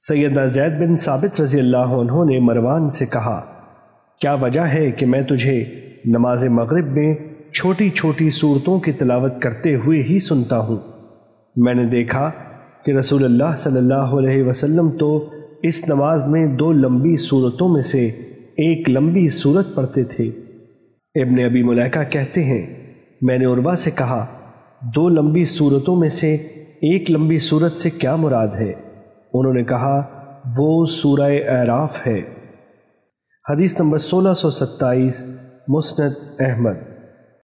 سیدنا زید بن ثابت رضی اللہ عنہ نے مروان سے کہا، کیا وجہ ہے کہ میں تجھے نماز مغرب میں چھوٹی چھوٹی صورتوں کی تلاوت کرتے ہوئے ہی سنتا ہوں؟ میں نے دیکھا کہ رسول اللہ صلی اللہ علیہ وسلم تو اس نماز میں دو لمبی صورتوں میں سے ایک لمبی صورت پڑھتے تھے۔ ابن ابی ملیکہ کہتے ہیں، میں نے عروا سے کہا، دو لمبی صورتوں میں سے ایک لمبی صورت سے کیا مراد ہے؟ انہوں نے کہا وہ سورہ اعراف ہے۔ حدیث نمبر سولہ سو ستائیس مسند احمد۔